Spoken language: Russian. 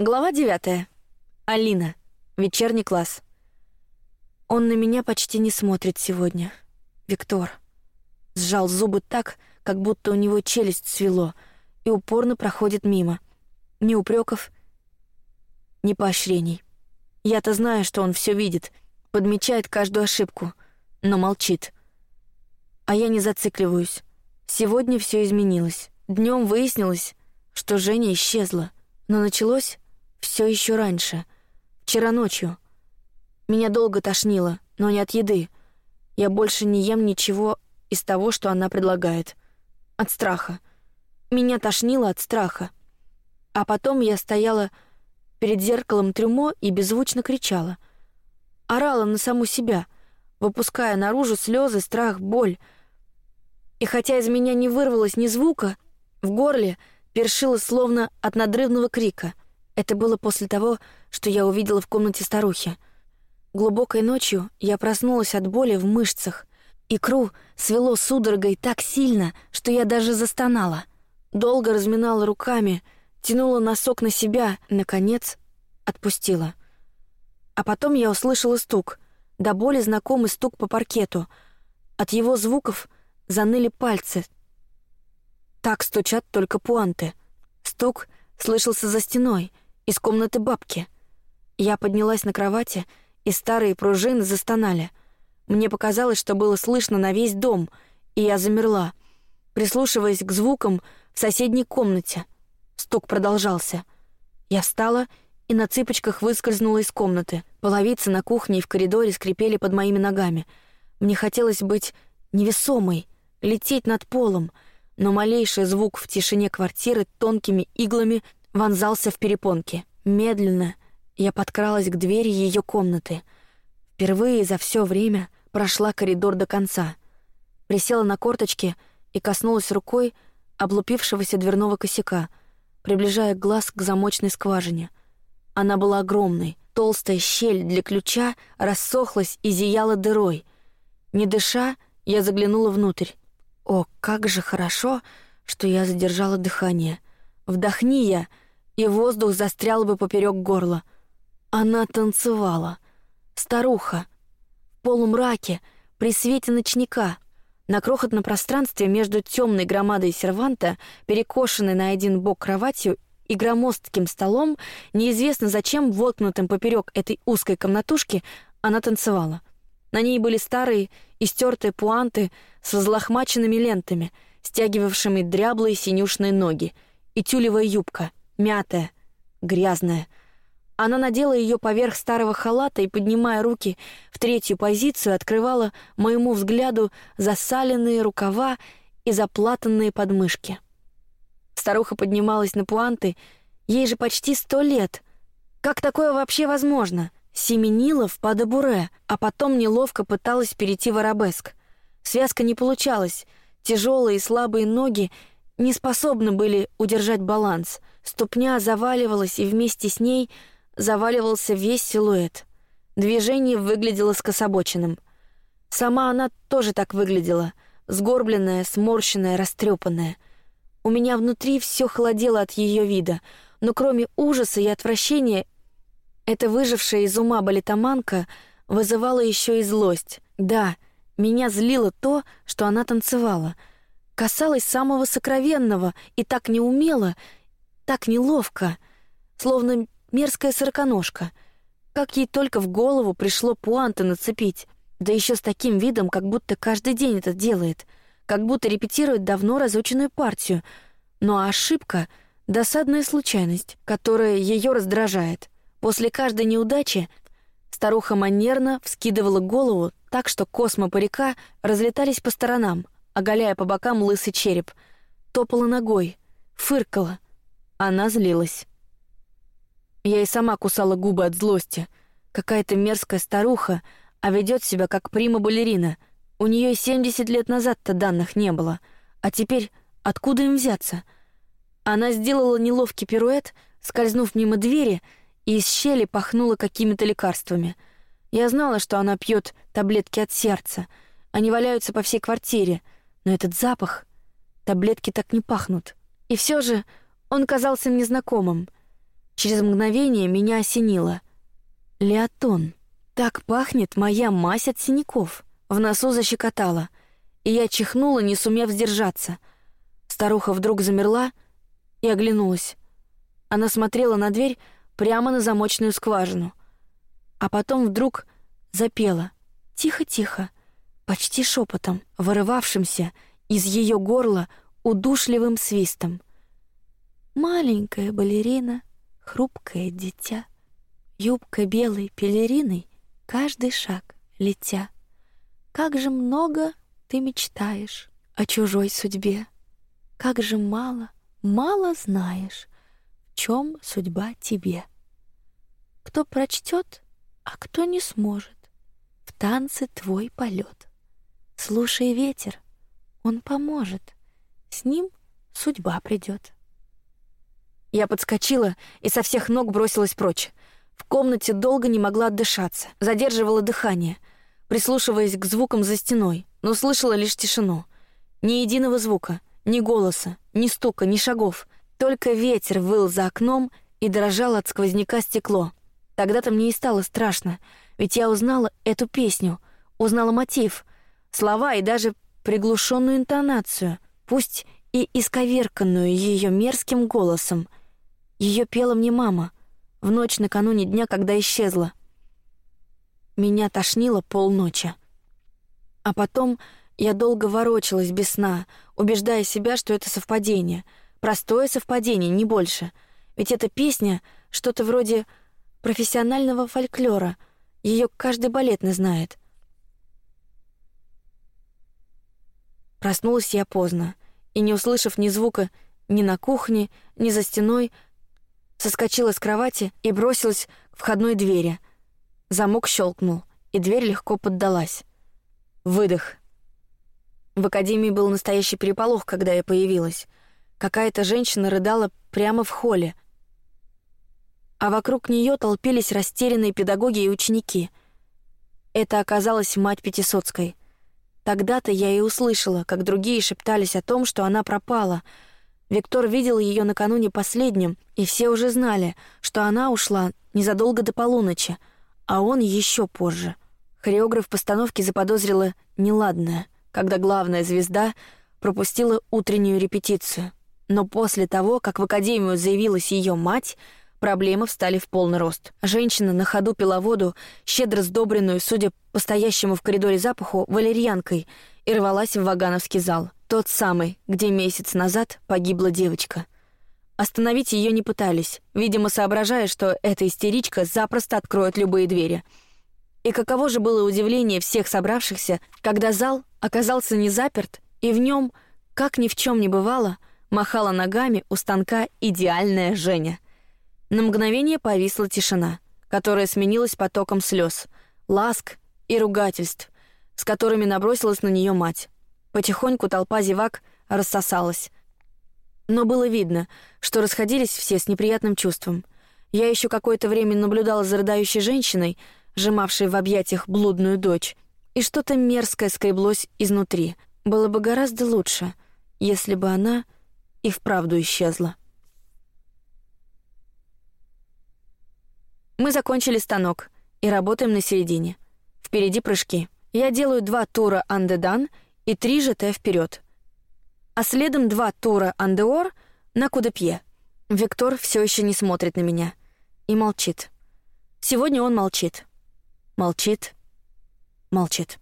Глава девятая. Алина. Вечерний класс. Он на меня почти не смотрит сегодня. Виктор сжал зубы так, как будто у него челюсть свело, и упорно проходит мимо. Ни упреков, ни поощрений. Я-то знаю, что он все видит, подмечает каждую ошибку, но молчит. А я не зацикливаюсь. Сегодня все изменилось. Днем выяснилось, что Женя исчезла, но началось все еще раньше, вчера ночью. Меня долго тошнило, но не от еды. Я больше не ем ничего из того, что она предлагает. От страха. Меня тошнило от страха. А потом я стояла перед зеркалом трюмо и беззвучно кричала. Орала на саму себя, выпуская наружу слезы, страх, боль. И хотя из меня не вырвалось ни звука, в горле першило словно от надрывного крика — это было после того, что я увидела в комнате старухи. Глубокой ночью я проснулась от боли в мышцах. Икру свело судорогой так сильно, что я даже застонала. Долго разминала руками, тянула носок на себя, наконец отпустила. А потом я услышала стук, до боли знакомый стук по паркету. От его звуков заныли пальцы. Так стучат только пуанты. Стук слышался за стеной — из комнаты бабки. Я поднялась на кровати, и старые пружины застонали. Мне показалось, что было слышно на весь дом, и я замерла, прислушиваясь к звукам в соседней комнате. Стук продолжался. Я встала и на цыпочках выскользнула из комнаты. Половицы на кухне и в коридоре скрипели под моими ногами. Мне хотелось быть невесомой, лететь над полом, но малейший звук в тишине квартиры тонкими иглами вонзался в перепонки. Медленно я подкралась к двери ее комнаты. Впервые за все время прошла коридор до конца. Присела на корточки и коснулась рукой облупившегося дверного косяка, приближая глаз к замочной скважине. Она была огромной, толстая щель для ключа рассохлась и зияла дырой. Не дыша, я заглянула внутрь. О, как же хорошо, что я задержала дыхание. Вдохни я, и воздух застрял бы поперек горла. Она танцевала. Старуха. В полумраке, при свете ночника. На крохотном пространстве между темной громадой серванта, перекошенной на один бок кроватью и громоздким столом, неизвестно зачем воткнутым поперек этой узкой комнатушки, она танцевала. На ней были старые, истертые пуанты с взлохмаченными лентами, стягивавшими дряблые синюшные ноги — и тюлевая юбка, мятая, грязная. Она надела ее поверх старого халата и, поднимая руки в третью позицию, открывала моему взгляду засаленные рукава и заплатанные подмышки. Старуха поднималась на пуанты, ей же почти сто лет. Как такое вообще возможно? Семенила в падабуре, а потом неловко пыталась перейти в арабеск. Связка не получалась. Тяжелые и слабые ноги не способны были удержать баланс. Ступня заваливалась, и вместе с ней заваливался весь силуэт. Движение выглядело скособоченным. Сама она тоже так выглядела, сгорбленная, сморщенная, растрепанная. У меня внутри все холодело от ее вида, но кроме ужаса и отвращения, эта выжившая из ума балетоманка вызывала еще и злость. Да, меня злило то, что она танцевала — касалась самого сокровенного и так неумело, так неловко, словно мерзкая сороконожка. Как ей только в голову пришло пуанты нацепить, да еще с таким видом, как будто каждый день это делает, как будто репетирует давно разученную партию. Но ошибка — досадная случайность, которая ее раздражает. После каждой неудачи старуха манерно вскидывала голову так, что космо парика разлетались по сторонам — оголяя по бокам лысый череп. Топала ногой, фыркала. Она злилась. Я и сама кусала губы от злости. Какая-то мерзкая старуха, а ведет себя как прима-балерина. У нее семьдесят лет назад-то данных не было. А теперь откуда им взяться? Она сделала неловкий пируэт, скользнув мимо двери, и из щели пахнула какими-то лекарствами. Я знала, что она пьет таблетки от сердца. Они валяются по всей квартире — но этот запах... Таблетки так не пахнут. И все же он казался мне знакомым. Через мгновение меня осенило. Леотон. Так пахнет моя мазь от синяков. В носу защекотало, и я чихнула, не сумев сдержаться. Старуха вдруг замерла и оглянулась. Она смотрела на дверь прямо на замочную скважину, а потом вдруг запела тихо-тихо, почти шепотом, вырывавшимся из ее горла удушливым свистом. Маленькая балерина, хрупкое дитя, юбка белой пелериной, каждый шаг летя. Как же много ты мечтаешь о чужой судьбе, как же мало, мало знаешь, в чем судьба тебе. Кто прочтет, а кто не сможет, в танце твой полет. Слушай ветер, он поможет, с ним судьба придет. Я подскочила и со всех ног бросилась прочь. В комнате долго не могла отдышаться, задерживала дыхание, прислушиваясь к звукам за стеной, но слышала лишь тишину. Ни единого звука, ни голоса, ни стука, ни шагов. Только ветер выл за окном и дрожал от сквозняка стекло. Тогда-то мне и стало страшно, ведь я узнала эту песню, узнала мотив, слова и даже приглушенную интонацию, пусть и исковерканную ее мерзким голосом. Ее пела мне мама в ночь накануне дня, когда исчезла. Меня тошнило полночи. А потом я долго ворочалась без сна, убеждая себя, что это совпадение, простое совпадение, не больше. Ведь эта песня что-то вроде профессионального фольклора. Ее каждый балетный знает. Проснулась я поздно и, не услышав ни звука ни на кухне, ни за стеной, соскочила с кровати и бросилась к входной двери. Замок щелкнул, и дверь легко поддалась. Выдох. В академии был настоящий переполох, когда я появилась. Какая-то женщина рыдала прямо в холле, а вокруг нее толпились растерянные педагоги и ученики. Это оказалась мать Пятисоцкой. Тогда-то я и услышала, как другие шептались о том, что она пропала — Виктор видел ее накануне последним, и все уже знали, что она ушла незадолго до полуночи, а он еще позже. Хореограф постановки заподозрила неладное, когда главная звезда пропустила утреннюю репетицию. Но после того, как в академию заявилась ее мать, проблемы встали в полный рост. Женщина на ходу пила воду, щедро сдобренную, судя по стоящему в коридоре запаху, валерьянкой, и рвалась в Вагановский зал. Тот самый, где месяц назад погибла девочка. Остановить ее не пытались, видимо, соображая, что эта истеричка запросто откроет любые двери. И каково же было удивление всех собравшихся, когда зал оказался не заперт, и в нем, как ни в чем не бывало, махала ногами у станка идеальная Женя. На мгновение повисла тишина, которая сменилась потоком слез, ласк и ругательств, с которыми набросилась на нее мать. Потихоньку толпа зевак рассосалась. Но было видно, что расходились все с неприятным чувством. Я еще какое-то время наблюдала за рыдающей женщиной, сжимавшей в объятиях блудную дочь, и что-то мерзкое скреблось изнутри. Было бы гораздо лучше, если бы она и вправду исчезла. Мы закончили станок и работаем на середине. Впереди прыжки. Я делаю два тура андедан — и три ЖТ вперед. А следом два тура андеор на кудепье. Виктор все еще не смотрит на меня и молчит. Сегодня он молчит. Молчит. Молчит.